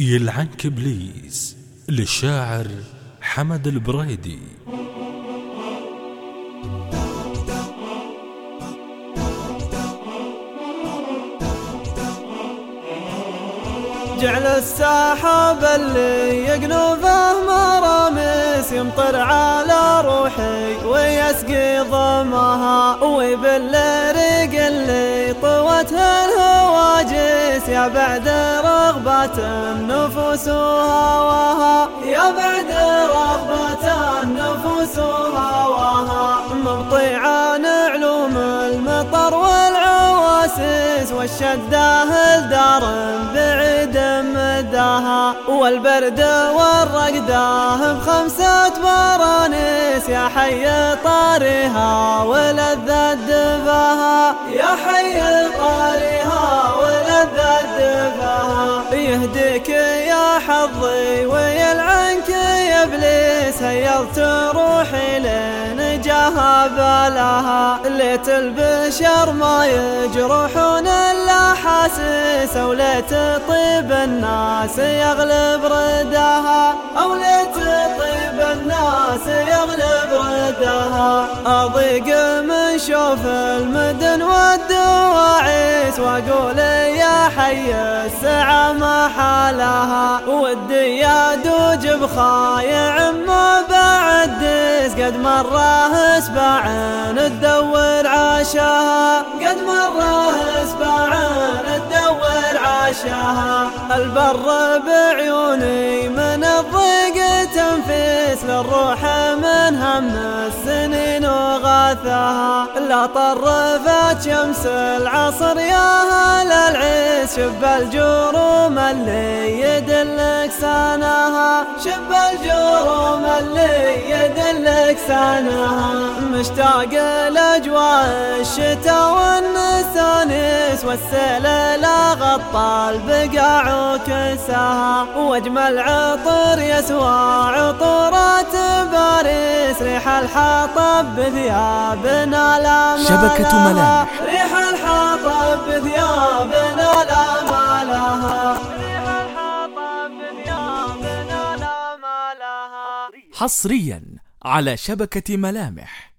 يلعنك ابليس للشاعر حمد البريدي. جعل السحاب اللي يقلبه مرامس يمطر على روحي ويسقي ضمها ويبل ريق اللي طوت الهواجس يا بعد رغبة النفوس هواها يا بعد رغبة النفوس هواها مبطيعان علوم المطر والعواسس والشدة الدار بعيد مداها. والبرد والرقدة بخمسة برانيس يا حي طارها ولذة دفاها يا حي يهديك يا حظي ويلعنك يا إبليس. هيضت روحي لنجاها بلاها. ليت البشر ما يجرحون الاحاسيس أو ليت طيب الناس يغلب رداها. أو ليت طيب الناس يغلب رداها. أضيق من شوف المدن والدواعيس واقول يا حي السعى ما حالها. ودي يا دوج بخايع ما بعد قد مرة اسبع تدور عاشها قد مرة اسبع تدور عاشها البر بعيوني من الضيق تنفيس للروح من هم السنين وغاثها لا طرفت شمس العصر. يا هل العيس شب الجروم اللي يدلك سنها شب الجروم اللي يدلك سنها مشتاق لأجواء الشتاء والنسانيس والسيل لا غطى البقاع وكساها. وأجمل عطر يسوى عطورات ريح الحطب بثيابنا لا شبكة ملامح. ريح الحطب بثيابنا لا ما لها. ريح الحطب بثيابنا لا ما لها. حصريا على شبكة ملامح.